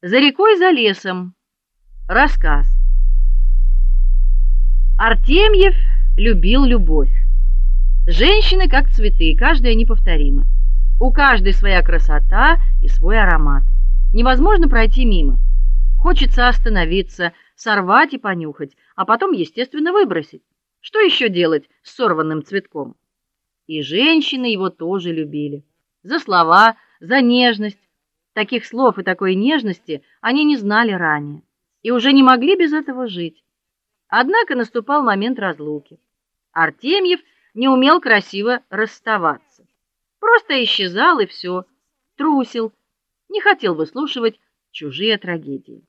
За рекой, за лесом. Рассказ. Артемьев любил любовь. Женщины как цветы, каждая неповторима. У каждой своя красота и свой аромат. Невозможно пройти мимо. Хочется остановиться, сорвать и понюхать, а потом, естественно, выбросить. Что еще делать с сорванным цветком? И женщины его тоже любили. За слова, за нежность, Таких слов и такой нежности они не знали ранее и уже не могли без этого жить. Однако наступал момент разлуки. Артемьев не умел красиво расставаться. Просто исчезал и все, трусил, не хотел выслушивать чужие трагедии.